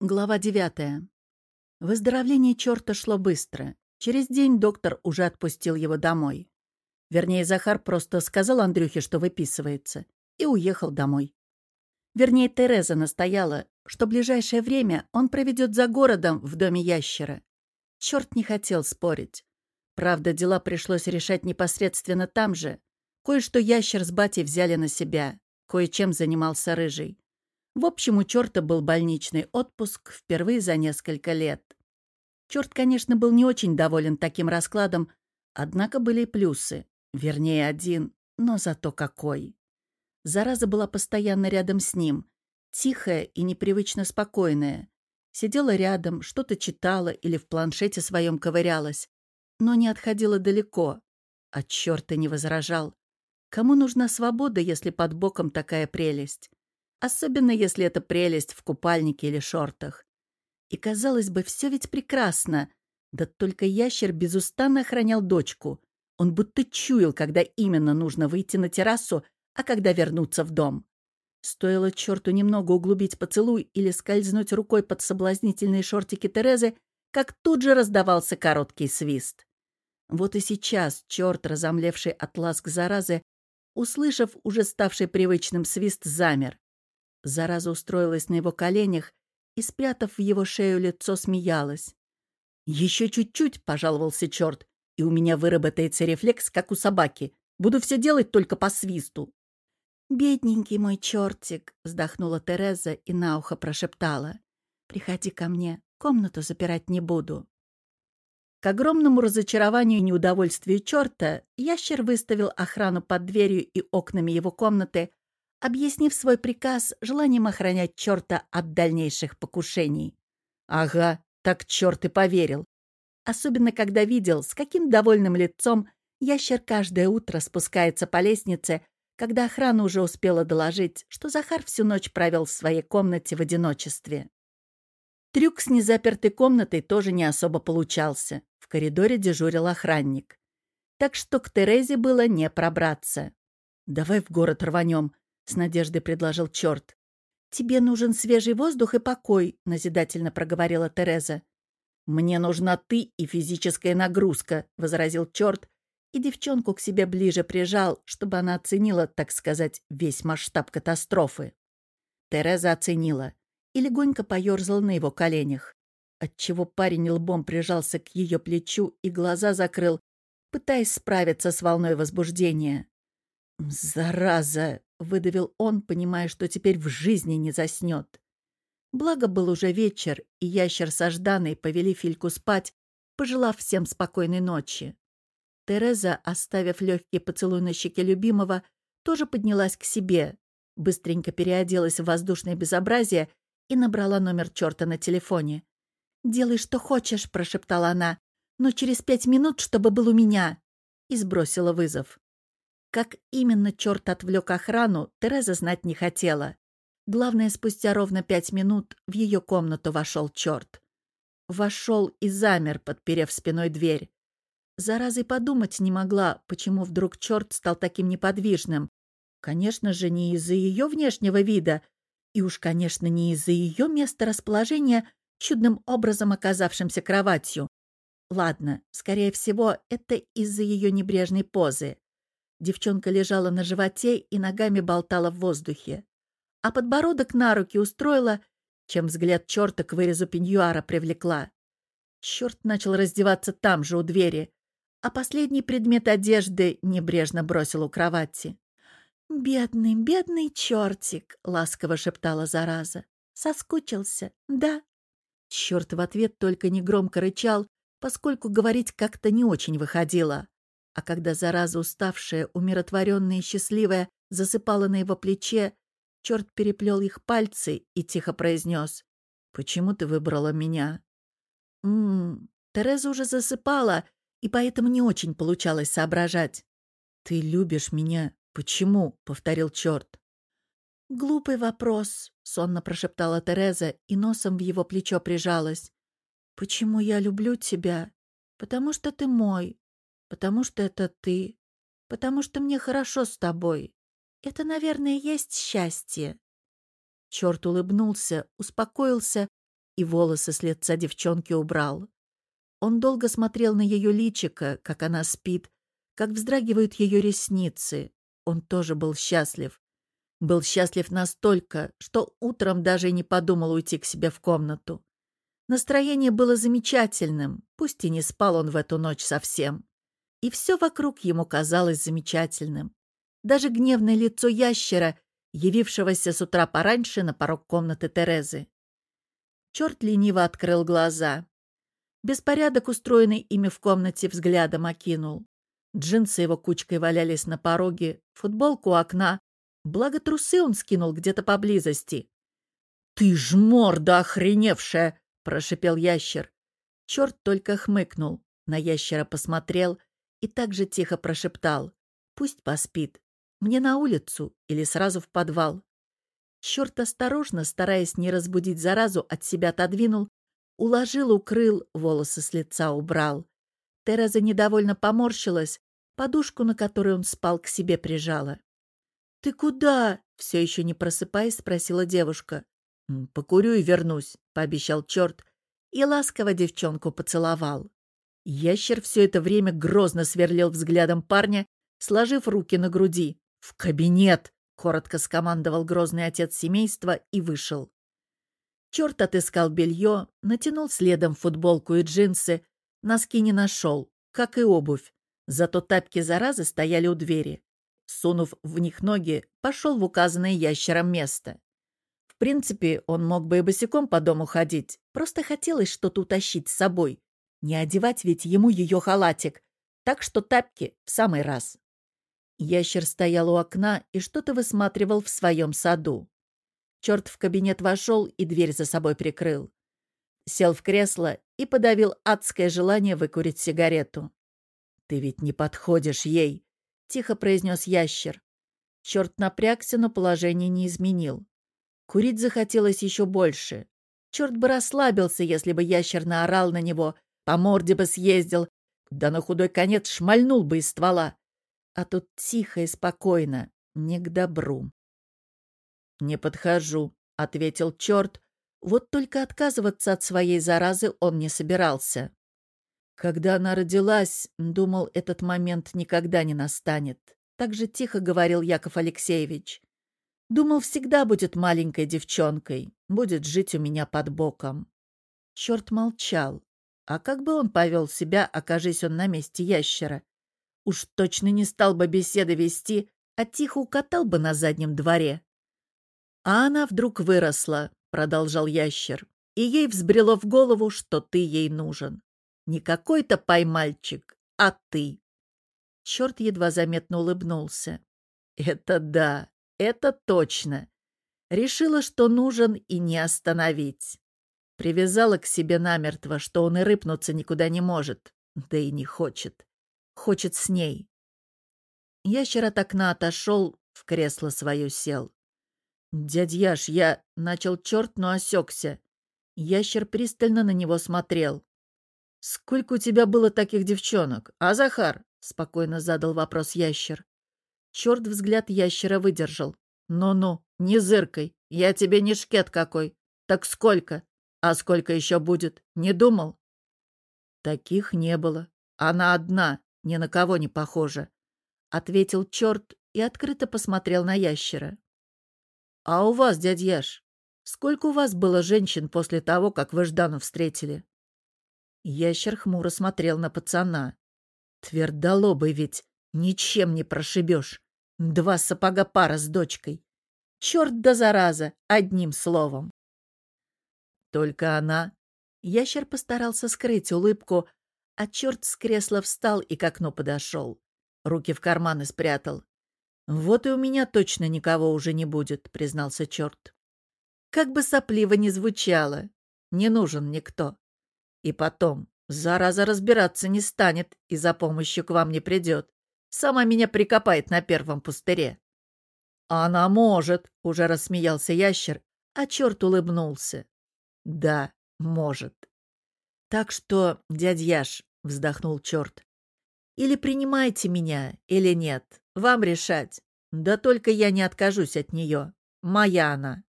Глава девятая. Выздоровление черта шло быстро. Через день доктор уже отпустил его домой. Вернее, Захар просто сказал Андрюхе, что выписывается, и уехал домой. Вернее, Тереза настояла, что ближайшее время он проведет за городом в доме ящера. Черт не хотел спорить. Правда, дела пришлось решать непосредственно там же. Кое-что ящер с батей взяли на себя, кое-чем занимался рыжий. В общем, у черта был больничный отпуск впервые за несколько лет. Черт, конечно, был не очень доволен таким раскладом, однако были и плюсы. Вернее, один, но зато какой. Зараза была постоянно рядом с ним, тихая и непривычно спокойная. Сидела рядом, что-то читала или в планшете своем ковырялась, но не отходила далеко. А черта не возражал. Кому нужна свобода, если под боком такая прелесть? Особенно, если это прелесть в купальнике или шортах. И, казалось бы, все ведь прекрасно. Да только ящер безустанно охранял дочку. Он будто чуял, когда именно нужно выйти на террасу, а когда вернуться в дом. Стоило черту немного углубить поцелуй или скользнуть рукой под соблазнительные шортики Терезы, как тут же раздавался короткий свист. Вот и сейчас черт, разомлевший от ласк заразы, услышав уже ставший привычным свист, замер. Зараза устроилась на его коленях и, спрятав в его шею лицо, смеялась. «Еще чуть-чуть», — пожаловался черт, «и у меня выработается рефлекс, как у собаки. Буду все делать только по свисту». «Бедненький мой чертик», — вздохнула Тереза и на ухо прошептала. «Приходи ко мне, комнату запирать не буду». К огромному разочарованию и неудовольствию черта ящер выставил охрану под дверью и окнами его комнаты, объяснив свой приказ желанием охранять черта от дальнейших покушений. Ага, так черт и поверил. Особенно, когда видел, с каким довольным лицом ящер каждое утро спускается по лестнице, когда охрана уже успела доложить, что Захар всю ночь провел в своей комнате в одиночестве. Трюк с незапертой комнатой тоже не особо получался. В коридоре дежурил охранник. Так что к Терезе было не пробраться. «Давай в город рванем», — с надеждой предложил черт. «Тебе нужен свежий воздух и покой», — назидательно проговорила Тереза. «Мне нужна ты и физическая нагрузка», — возразил черт, и девчонку к себе ближе прижал, чтобы она оценила, так сказать, весь масштаб катастрофы. Тереза оценила и легонько поерзал на его коленях, отчего парень лбом прижался к ее плечу и глаза закрыл, пытаясь справиться с волной возбуждения. «Зараза!» — выдавил он, понимая, что теперь в жизни не заснет. Благо был уже вечер, и ящер со Жданой повели Фильку спать, пожелав всем спокойной ночи. Тереза, оставив легкий поцелуй на щеке любимого, тоже поднялась к себе, быстренько переоделась в воздушное безобразие и набрала номер черта на телефоне. «Делай, что хочешь», — прошептала она, «но через пять минут, чтобы был у меня», и сбросила вызов. Как именно черт отвлек охрану, Тереза знать не хотела. Главное, спустя ровно пять минут в ее комнату вошел черт. Вошел и замер, подперев спиной дверь. Заразой подумать не могла, почему вдруг черт стал таким неподвижным. Конечно же, не из-за ее внешнего вида, и уж, конечно, не из-за ее места расположения, чудным образом оказавшимся кроватью. Ладно, скорее всего, это из-за ее небрежной позы. Девчонка лежала на животе и ногами болтала в воздухе. А подбородок на руки устроила, чем взгляд черта к вырезу пеньюара привлекла. Черт начал раздеваться там же, у двери, а последний предмет одежды небрежно бросил у кровати. «Бедный, бедный чертик!» — ласково шептала зараза. «Соскучился, да?» Черт в ответ только негромко рычал, поскольку говорить как-то не очень выходило. А когда зараза уставшая, умиротворенная и счастливая засыпала на его плече, черт переплел их пальцы и тихо произнес. «Почему ты выбрала меня?» «М-м-м...» Тереза уже засыпала, и поэтому не очень получалось соображать. «Ты любишь меня. Почему?» — повторил черт. «Глупый вопрос», — сонно прошептала Тереза и носом в его плечо прижалась. «Почему я люблю тебя? Потому что ты мой, Потому что это ты. Потому что мне хорошо с тобой. Это, наверное, есть счастье. Черт улыбнулся, успокоился, и волосы с лица девчонки убрал. Он долго смотрел на ее личико, как она спит, как вздрагивают ее ресницы. Он тоже был счастлив. Был счастлив настолько, что утром даже и не подумал уйти к себе в комнату. Настроение было замечательным, пусть и не спал он в эту ночь совсем. И все вокруг ему казалось замечательным. Даже гневное лицо ящера, явившегося с утра пораньше на порог комнаты Терезы. Черт лениво открыл глаза. Беспорядок, устроенный ими в комнате, взглядом окинул. Джинсы его кучкой валялись на пороге, футболку у окна. Благо трусы он скинул где-то поблизости. «Ты ж морда охреневшая!» — прошипел ящер. Черт только хмыкнул, на ящера посмотрел и так же тихо прошептал. «Пусть поспит. Мне на улицу или сразу в подвал». Черт осторожно, стараясь не разбудить заразу, от себя отодвинул, уложил, укрыл, волосы с лица убрал. Тереза недовольно поморщилась, Подушку, на которой он спал, к себе прижала. «Ты куда?» — все еще не просыпаясь, спросила девушка. «Покурю и вернусь», — пообещал черт, и ласково девчонку поцеловал. Ящер все это время грозно сверлил взглядом парня, сложив руки на груди. «В кабинет!» — коротко скомандовал грозный отец семейства и вышел. Черт отыскал белье, натянул следом футболку и джинсы, носки не нашел, как и обувь. Зато тапки заразы стояли у двери. Сунув в них ноги, пошел в указанное ящером место. В принципе, он мог бы и босиком по дому ходить, просто хотелось что-то утащить с собой. Не одевать ведь ему ее халатик, так что тапки в самый раз. Ящер стоял у окна и что-то высматривал в своем саду. Черт в кабинет вошел и дверь за собой прикрыл. Сел в кресло и подавил адское желание выкурить сигарету. «Ты ведь не подходишь ей», — тихо произнес ящер. Черт напрягся, но положение не изменил. Курить захотелось еще больше. Черт бы расслабился, если бы ящер наорал на него, по морде бы съездил, да на худой конец шмальнул бы из ствола. А тут тихо и спокойно, не к добру. «Не подхожу», — ответил черт. Вот только отказываться от своей заразы он не собирался. Когда она родилась, думал, этот момент никогда не настанет. Так же тихо говорил Яков Алексеевич. Думал, всегда будет маленькой девчонкой, будет жить у меня под боком. Черт молчал. А как бы он повел себя, окажись он на месте ящера? Уж точно не стал бы беседы вести, а тихо укатал бы на заднем дворе. А она вдруг выросла, продолжал ящер, и ей взбрело в голову, что ты ей нужен. Не какой-то поймальчик, а ты. Черт едва заметно улыбнулся. Это да, это точно. Решила, что нужен и не остановить. Привязала к себе намертво, что он и рыпнуться никуда не может, да и не хочет. Хочет с ней. Ящер от окна отошел, в кресло свое сел. «Дядь я...» — начал черт, но осекся. Ящер пристально на него смотрел. «Сколько у тебя было таких девчонок, а, Захар?» — спокойно задал вопрос ящер. Черт взгляд ящера выдержал. «Ну-ну, не зыркой, я тебе не шкет какой. Так сколько? А сколько еще будет? Не думал?» «Таких не было. Она одна, ни на кого не похожа», — ответил черт и открыто посмотрел на ящера. «А у вас, дядь Яш, сколько у вас было женщин после того, как вы Ждану встретили?» Ящер хмуро смотрел на пацана. Твердолобый ведь, ничем не прошибешь. Два сапога пара с дочкой. Черт да зараза, одним словом. Только она... Ящер постарался скрыть улыбку, а черт с кресла встал и к окну подошел. Руки в карманы спрятал. «Вот и у меня точно никого уже не будет», — признался черт. Как бы сопливо ни звучало, не нужен никто. И потом, зараза разбираться не станет и за помощью к вам не придет. Сама меня прикопает на первом пустыре. «Она может», — уже рассмеялся ящер, а черт улыбнулся. «Да, может». «Так что, дядь Яш», — вздохнул черт, — «или принимайте меня, или нет, вам решать. Да только я не откажусь от нее. Моя она».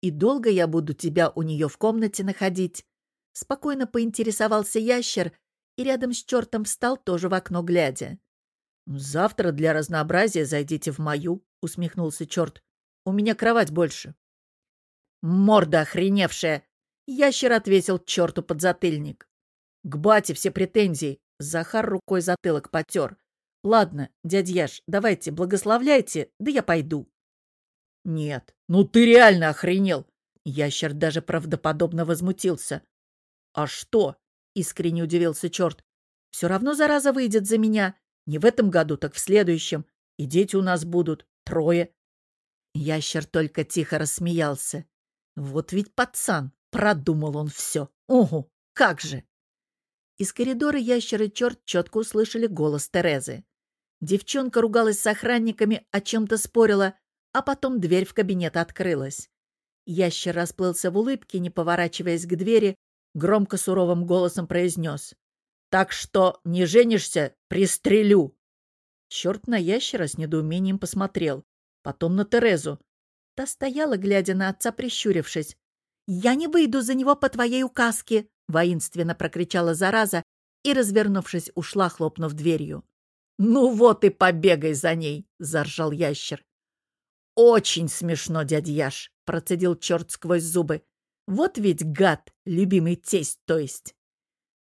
И долго я буду тебя у нее в комнате находить?» Спокойно поинтересовался ящер и рядом с чертом встал тоже в окно глядя. «Завтра для разнообразия зайдите в мою», — усмехнулся черт. «У меня кровать больше». «Морда охреневшая!» — ящер отвесил черту подзатыльник. «К бате все претензии!» — Захар рукой затылок потер. «Ладно, дядь Яш, давайте, благословляйте, да я пойду». «Нет, ну ты реально охренел!» Ящер даже правдоподобно возмутился. «А что?» — искренне удивился черт. «Все равно зараза выйдет за меня. Не в этом году, так в следующем. И дети у нас будут. Трое». Ящер только тихо рассмеялся. «Вот ведь пацан!» — продумал он все. «Угу, как же!» Из коридора ящер и черт четко услышали голос Терезы. Девчонка ругалась с охранниками, о чем-то спорила, а потом дверь в кабинет открылась. Ящер расплылся в улыбке, не поворачиваясь к двери, громко суровым голосом произнес. «Так что не женишься, пристрелю!» Черт на ящера с недоумением посмотрел, потом на Терезу. Та стояла, глядя на отца, прищурившись. «Я не выйду за него по твоей указке!» — воинственно прокричала зараза и, развернувшись, ушла, хлопнув дверью. «Ну вот и побегай за ней!» — заржал ящер. «Очень смешно, дядя Яш!» — процедил черт сквозь зубы. «Вот ведь гад, любимый тесть, то есть!»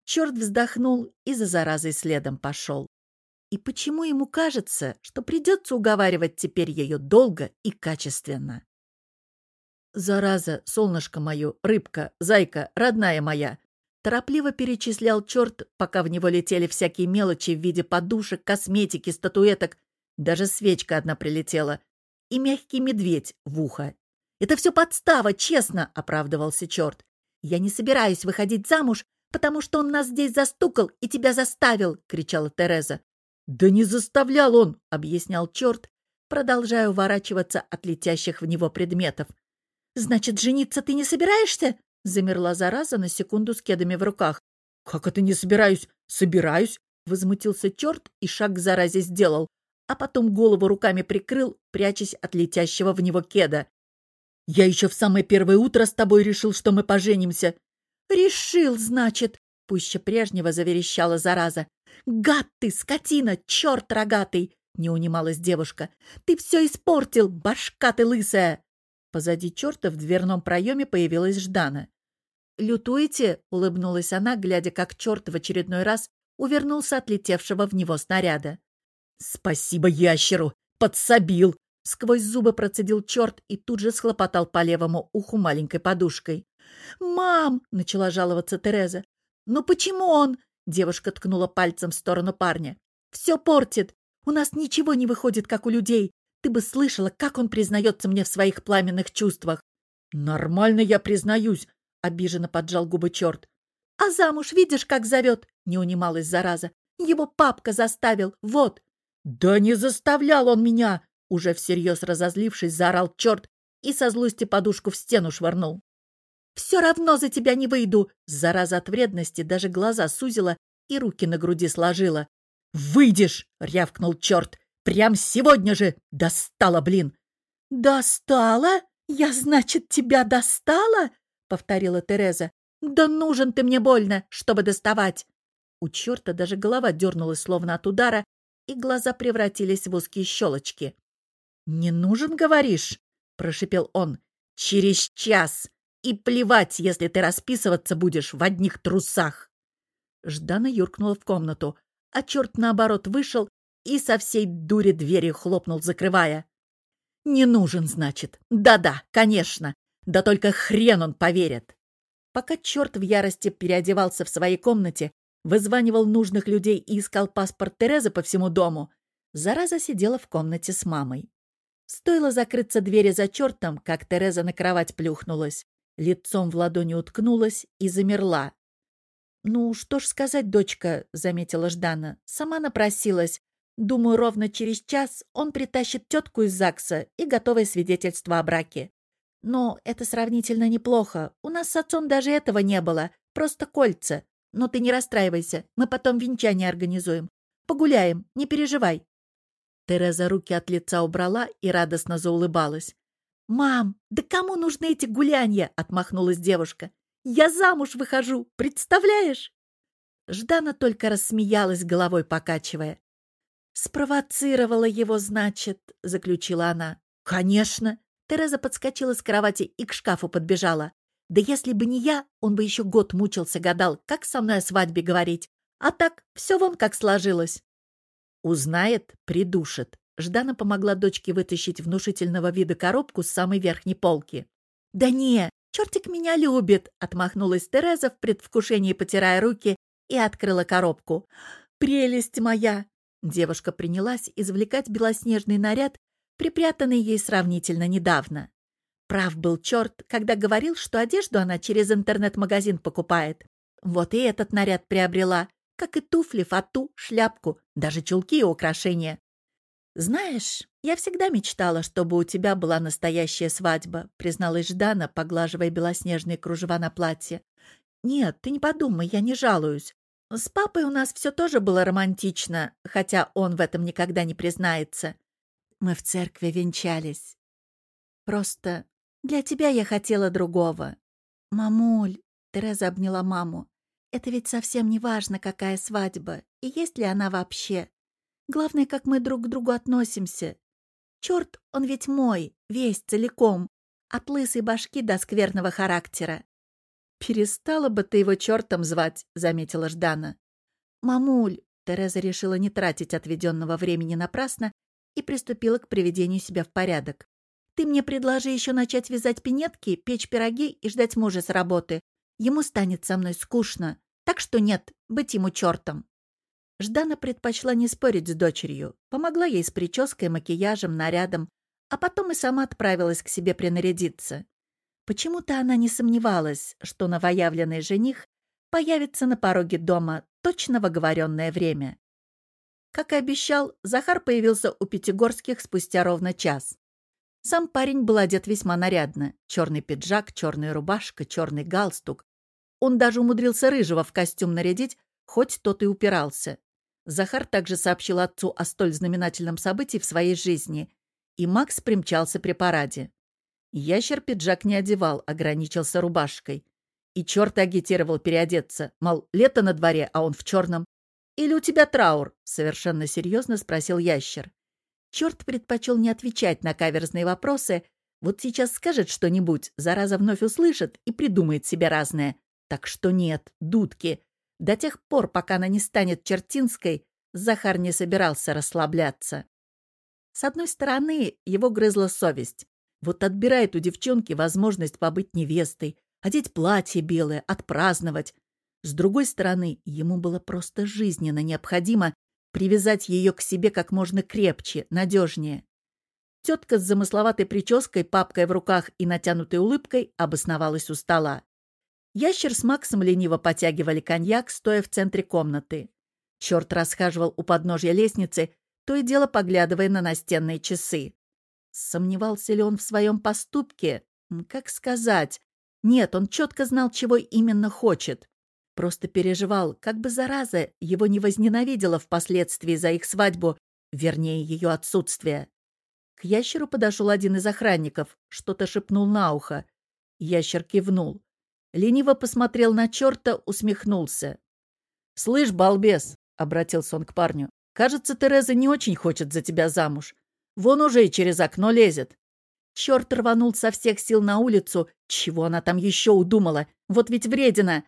Черт вздохнул и за заразой следом пошел. И почему ему кажется, что придется уговаривать теперь ее долго и качественно? «Зараза, солнышко мое, рыбка, зайка, родная моя!» Торопливо перечислял черт, пока в него летели всякие мелочи в виде подушек, косметики, статуэток. Даже свечка одна прилетела и мягкий медведь в ухо. «Это все подстава, честно!» — оправдывался черт. «Я не собираюсь выходить замуж, потому что он нас здесь застукал и тебя заставил!» — кричала Тереза. «Да не заставлял он!» — объяснял черт, продолжая уворачиваться от летящих в него предметов. «Значит, жениться ты не собираешься?» — замерла зараза на секунду с кедами в руках. «Как это не собираюсь? Собираюсь!» — возмутился черт и шаг к заразе сделал, а потом голову руками прикрыл, прячась от летящего в него кеда. «Я еще в самое первое утро с тобой решил, что мы поженимся». «Решил, значит», — пуще прежнего заверещала зараза. «Гад ты, скотина, черт рогатый!» — не унималась девушка. «Ты все испортил, башка ты лысая!» Позади черта в дверном проеме появилась Ждана. «Лютуете?» — улыбнулась она, глядя, как черт в очередной раз увернулся от летевшего в него снаряда. «Спасибо ящеру! Подсобил!» Сквозь зубы процедил черт и тут же схлопотал по левому уху маленькой подушкой. «Мам!» — начала жаловаться Тереза. «Ну почему он?» — девушка ткнула пальцем в сторону парня. «Все портит. У нас ничего не выходит, как у людей. Ты бы слышала, как он признается мне в своих пламенных чувствах». «Нормально я признаюсь», — обиженно поджал губы черт. «А замуж видишь, как зовет?» — не унималась зараза. «Его папка заставил. Вот, «Да не заставлял он меня!» Уже всерьез разозлившись, заорал черт и со злости подушку в стену швырнул. «Все равно за тебя не выйду!» Зараза от вредности даже глаза сузила и руки на груди сложила. «Выйдешь!» — рявкнул черт. «Прям сегодня же! Достала, блин!» «Достала? Я, значит, тебя достала?» — повторила Тереза. «Да нужен ты мне больно, чтобы доставать!» У черта даже голова дернулась, словно от удара, и глаза превратились в узкие щелочки. «Не нужен, говоришь?» — прошипел он. «Через час! И плевать, если ты расписываться будешь в одних трусах!» Ждана юркнула в комнату, а черт, наоборот, вышел и со всей дури двери хлопнул, закрывая. «Не нужен, значит. Да-да, конечно. Да только хрен он поверит!» Пока черт в ярости переодевался в своей комнате, вызванивал нужных людей и искал паспорт Терезы по всему дому, зараза сидела в комнате с мамой. Стоило закрыться двери за чертом, как Тереза на кровать плюхнулась, лицом в ладони уткнулась и замерла. «Ну, что ж сказать, дочка», — заметила Ждана, — «сама напросилась. Думаю, ровно через час он притащит тетку из ЗАГСа и готовое свидетельство о браке. Но это сравнительно неплохо. У нас с отцом даже этого не было. Просто кольца. Но ты не расстраивайся, мы потом венчание организуем. Погуляем, не переживай». Тереза руки от лица убрала и радостно заулыбалась. «Мам, да кому нужны эти гулянья?» — отмахнулась девушка. «Я замуж выхожу, представляешь?» Ждана только рассмеялась, головой покачивая. «Спровоцировала его, значит», — заключила она. «Конечно!» Тереза подскочила с кровати и к шкафу подбежала. «Да если бы не я, он бы еще год мучился, гадал, как со мной о свадьбе говорить. А так, все вон как сложилось». Узнает, придушит. Ждана помогла дочке вытащить внушительного вида коробку с самой верхней полки. «Да не, чертик меня любит!» — отмахнулась Тереза в предвкушении, потирая руки, и открыла коробку. «Прелесть моя!» Девушка принялась извлекать белоснежный наряд, припрятанный ей сравнительно недавно. Прав был черт, когда говорил, что одежду она через интернет-магазин покупает. Вот и этот наряд приобрела, как и туфли, фату, шляпку, даже чулки и украшения. «Знаешь, я всегда мечтала, чтобы у тебя была настоящая свадьба», призналась Ждана, поглаживая белоснежные кружева на платье. «Нет, ты не подумай, я не жалуюсь. С папой у нас все тоже было романтично, хотя он в этом никогда не признается. Мы в церкви венчались. Просто для тебя я хотела другого. Мамуль, Тереза обняла маму. Это ведь совсем не важно, какая свадьба и есть ли она вообще. Главное, как мы друг к другу относимся. Черт, он ведь мой, весь целиком, от лысой башки до скверного характера. «Перестала бы ты его чертом звать», — заметила Ждана. «Мамуль», — Тереза решила не тратить отведенного времени напрасно и приступила к приведению себя в порядок. «Ты мне предложи еще начать вязать пинетки, печь пироги и ждать мужа с работы. Ему станет со мной скучно. Так что нет, быть ему чертом». Ждана предпочла не спорить с дочерью, помогла ей с прической, макияжем, нарядом, а потом и сама отправилась к себе принарядиться. Почему-то она не сомневалась, что новоявленный жених появится на пороге дома точно в оговоренное время. Как и обещал, Захар появился у Пятигорских спустя ровно час. Сам парень был одет весьма нарядно. Черный пиджак, черная рубашка, черный галстук. Он даже умудрился рыжего в костюм нарядить, хоть тот и упирался. Захар также сообщил отцу о столь знаменательном событии в своей жизни, и Макс примчался при параде. Ящер пиджак не одевал, ограничился рубашкой. И черт агитировал переодеться, мол, лето на дворе, а он в черном. «Или у тебя траур?» — совершенно серьезно спросил ящер. Черт предпочел не отвечать на каверзные вопросы. Вот сейчас скажет что-нибудь, зараза вновь услышит и придумает себе разное. Так что нет, дудки. До тех пор, пока она не станет чертинской, Захар не собирался расслабляться. С одной стороны, его грызла совесть. Вот отбирает у девчонки возможность побыть невестой, одеть платье белое, отпраздновать. С другой стороны, ему было просто жизненно необходимо привязать ее к себе как можно крепче, надежнее. Тетка с замысловатой прической, папкой в руках и натянутой улыбкой обосновалась у стола. Ящер с Максом лениво потягивали коньяк, стоя в центре комнаты. Черт расхаживал у подножья лестницы, то и дело поглядывая на настенные часы. Сомневался ли он в своем поступке? Как сказать? Нет, он четко знал, чего именно хочет. Просто переживал, как бы зараза его не возненавидела впоследствии за их свадьбу, вернее, ее отсутствие. К ящеру подошел один из охранников, что-то шепнул на ухо. Ящер кивнул. Лениво посмотрел на черта, усмехнулся. «Слышь, балбес!» — обратился он к парню. «Кажется, Тереза не очень хочет за тебя замуж. Вон уже и через окно лезет. Черт рванул со всех сил на улицу. Чего она там еще удумала? Вот ведь вредина.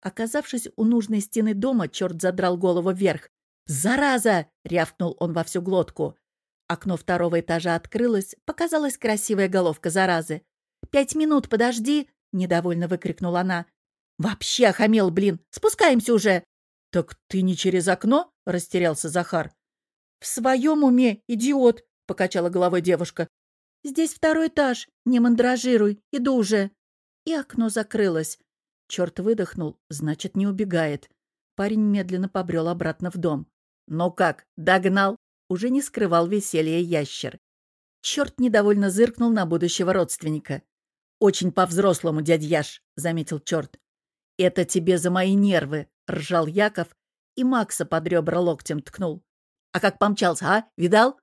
Оказавшись у нужной стены дома, черт задрал голову вверх. «Зараза!» — рявкнул он во всю глотку. Окно второго этажа открылось, показалась красивая головка заразы. «Пять минут, подожди!» — недовольно выкрикнула она. «Вообще охамел, блин! Спускаемся уже!» «Так ты не через окно?» — растерялся Захар. «В своем уме, идиот!» покачала головой девушка. «Здесь второй этаж. Не мандражируй. Иду уже». И окно закрылось. Черт выдохнул, значит, не убегает. Парень медленно побрел обратно в дом. «Ну как, догнал?» Уже не скрывал веселья ящер. Черт недовольно зыркнул на будущего родственника. «Очень по-взрослому, дядь Яш», — заметил черт. «Это тебе за мои нервы», — ржал Яков и Макса под ребра локтем ткнул. «А как помчался, а? Видал?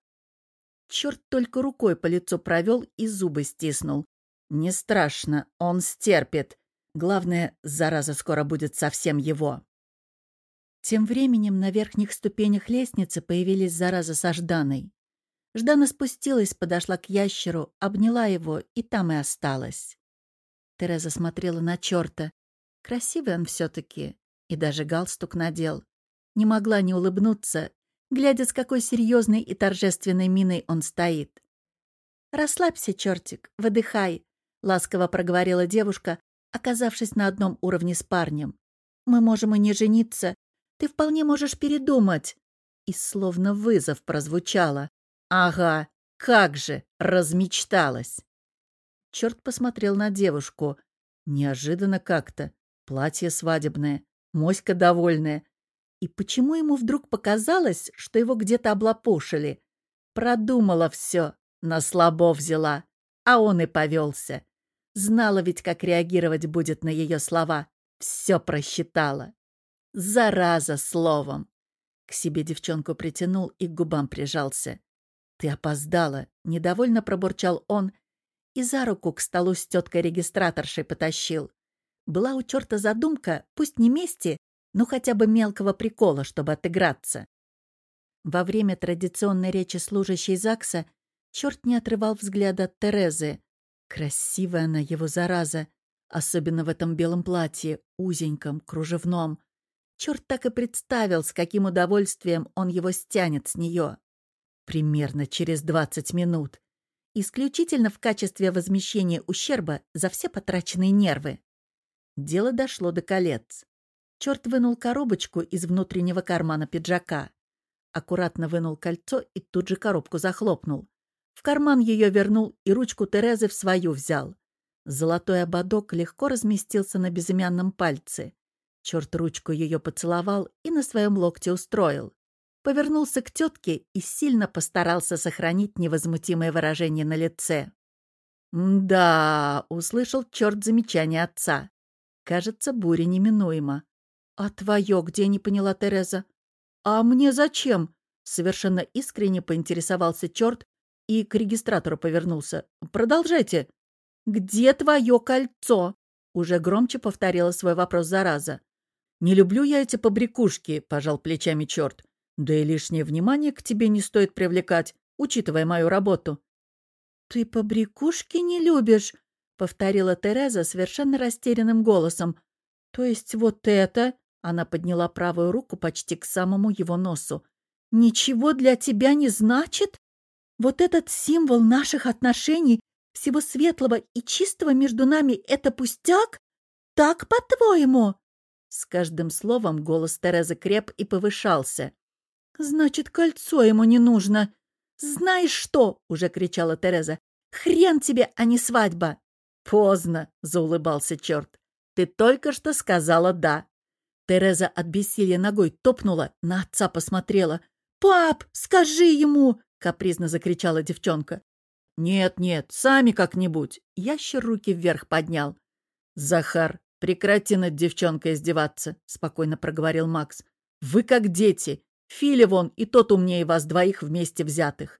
Черт только рукой по лицу провел и зубы стиснул. Не страшно, он стерпит. Главное, зараза скоро будет совсем его. Тем временем на верхних ступенях лестницы появились зараза со Жданой. Ждана спустилась, подошла к ящеру, обняла его и там и осталась. Тереза смотрела на черта. Красивый он все-таки. И даже галстук надел. Не могла не улыбнуться, глядя, с какой серьезной и торжественной миной он стоит. «Расслабься, чертик, выдыхай», — ласково проговорила девушка, оказавшись на одном уровне с парнем. «Мы можем и не жениться. Ты вполне можешь передумать». И словно вызов прозвучало. «Ага, как же, размечталась!» Черт посмотрел на девушку. Неожиданно как-то. Платье свадебное, моська довольная. И почему ему вдруг показалось, что его где-то облапошили? Продумала все, на слабо взяла, а он и повелся. Знала ведь, как реагировать будет на ее слова. Все просчитала. Зараза словом. К себе девчонку притянул и к губам прижался. «Ты опоздала», — недовольно пробурчал он и за руку к столу с теткой-регистраторшей потащил. Была у черта задумка, пусть не мести, но хотя бы мелкого прикола, чтобы отыграться. Во время традиционной речи служащей ЗАГСа черт не отрывал взгляда от Терезы. Красивая она его зараза, особенно в этом белом платье, узеньком, кружевном. Черт так и представил, с каким удовольствием он его стянет с нее. Примерно через 20 минут. Исключительно в качестве возмещения ущерба за все потраченные нервы. Дело дошло до колец. Черт вынул коробочку из внутреннего кармана пиджака. Аккуратно вынул кольцо и тут же коробку захлопнул. В карман ее вернул и ручку Терезы в свою взял. Золотой ободок легко разместился на безымянном пальце. Черт ручку ее поцеловал и на своем локте устроил. Повернулся к тетке и сильно постарался сохранить невозмутимое выражение на лице. «Да», — услышал черт замечание отца. «Кажется, буря неминуема». «А твое где?» — не поняла Тереза. «А мне зачем?» — совершенно искренне поинтересовался черт и к регистратору повернулся. «Продолжайте». «Где твое кольцо?» — уже громче повторила свой вопрос зараза. «Не люблю я эти побрякушки», — пожал плечами черт. «Да и лишнее внимание к тебе не стоит привлекать, учитывая мою работу». «Ты побрякушки не любишь?» — повторила Тереза совершенно растерянным голосом. «То есть вот это...» — она подняла правую руку почти к самому его носу. «Ничего для тебя не значит? Вот этот символ наших отношений, всего светлого и чистого между нами — это пустяк? Так, по-твоему?» С каждым словом голос Терезы креп и повышался. «Значит, кольцо ему не нужно!» «Знаешь что?» — уже кричала Тереза. «Хрен тебе, а не свадьба!» «Поздно!» — заулыбался черт. «Ты только что сказала «да». Тереза от бессилия ногой топнула, на отца посмотрела. «Пап, скажи ему!» — капризно закричала девчонка. «Нет-нет, сами как-нибудь!» Ящер руки вверх поднял. «Захар, «Прекрати над девчонкой издеваться», — спокойно проговорил Макс. «Вы как дети. Фили вон, и тот умнее вас двоих вместе взятых».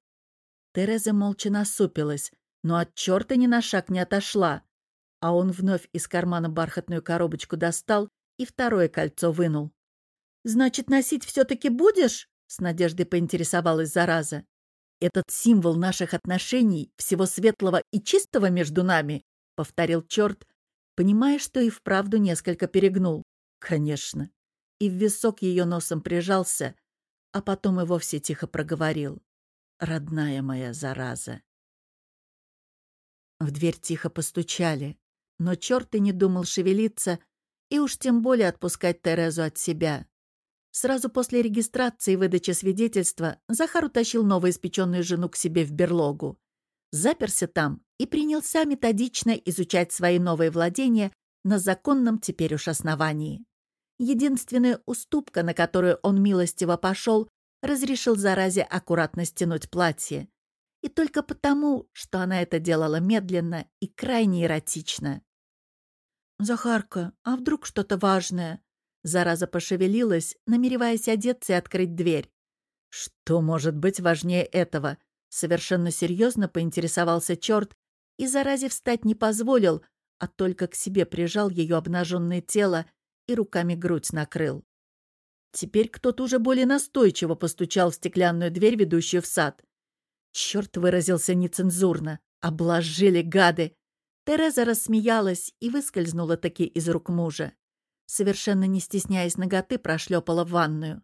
Тереза молча насупилась, но от черта ни на шаг не отошла. А он вновь из кармана бархатную коробочку достал и второе кольцо вынул. «Значит, носить все-таки будешь?» — с надеждой поинтересовалась зараза. «Этот символ наших отношений, всего светлого и чистого между нами», — повторил черт, понимая, что и вправду несколько перегнул. Конечно. И в висок ее носом прижался, а потом и вовсе тихо проговорил. «Родная моя зараза». В дверь тихо постучали, но черт и не думал шевелиться, и уж тем более отпускать Терезу от себя. Сразу после регистрации и выдачи свидетельства Захар утащил новоиспеченную жену к себе в берлогу. Заперся там и принялся методично изучать свои новые владения на законном теперь уж основании. Единственная уступка, на которую он милостиво пошел, разрешил заразе аккуратно стянуть платье. И только потому, что она это делала медленно и крайне эротично. «Захарка, а вдруг что-то важное?» Зараза пошевелилась, намереваясь одеться и открыть дверь. «Что может быть важнее этого?» Совершенно серьезно поинтересовался черт и заразе встать не позволил, а только к себе прижал ее обнаженное тело и руками грудь накрыл. Теперь кто-то уже более настойчиво постучал в стеклянную дверь, ведущую в сад. Черт выразился нецензурно. Обложили гады. Тереза рассмеялась и выскользнула таки из рук мужа. Совершенно не стесняясь ноготы, прошлепала в ванную.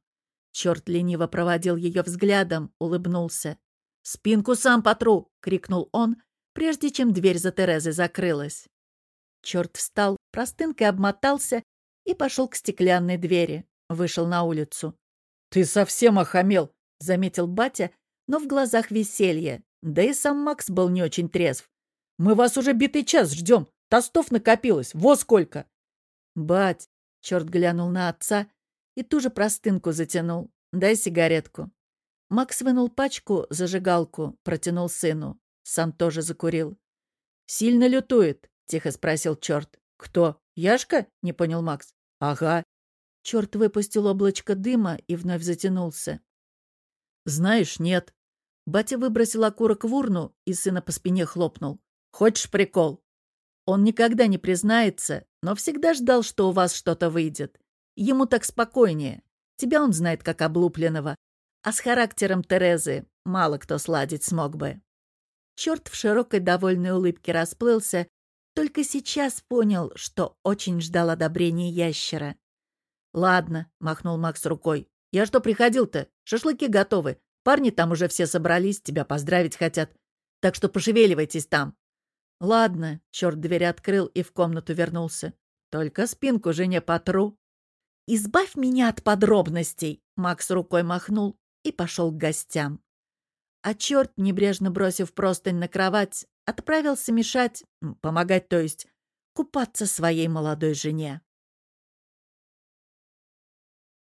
Черт лениво проводил ее взглядом, улыбнулся. «Спинку сам потру!» — крикнул он, прежде чем дверь за Терезой закрылась. Черт встал, простынкой обмотался и пошел к стеклянной двери. Вышел на улицу. «Ты совсем охамел!» — заметил батя, но в глазах веселье. Да и сам Макс был не очень трезв. «Мы вас уже битый час ждем. Тостов накопилось. Во сколько!» «Бать!» — черт глянул на отца и ту же простынку затянул. «Дай сигаретку». Макс вынул пачку, зажигалку, протянул сыну. Сам тоже закурил. «Сильно лютует?» — тихо спросил черт. «Кто? Яшка?» — не понял Макс. «Ага». Черт выпустил облачко дыма и вновь затянулся. «Знаешь, нет». Батя выбросил окурок в урну и сына по спине хлопнул. «Хочешь прикол?» Он никогда не признается, но всегда ждал, что у вас что-то выйдет. Ему так спокойнее. Тебя он знает как облупленного. А с характером Терезы мало кто сладить смог бы. Черт в широкой довольной улыбке расплылся, только сейчас понял, что очень ждал одобрения ящера. «Ладно», — махнул Макс рукой. «Я что приходил-то? Шашлыки готовы. Парни там уже все собрались, тебя поздравить хотят. Так что пошевеливайтесь там». «Ладно», — черт дверь открыл и в комнату вернулся. «Только спинку жене потру». «Избавь меня от подробностей», — Макс рукой махнул и пошел к гостям. А черт, небрежно бросив простынь на кровать, отправился мешать, помогать, то есть, купаться своей молодой жене.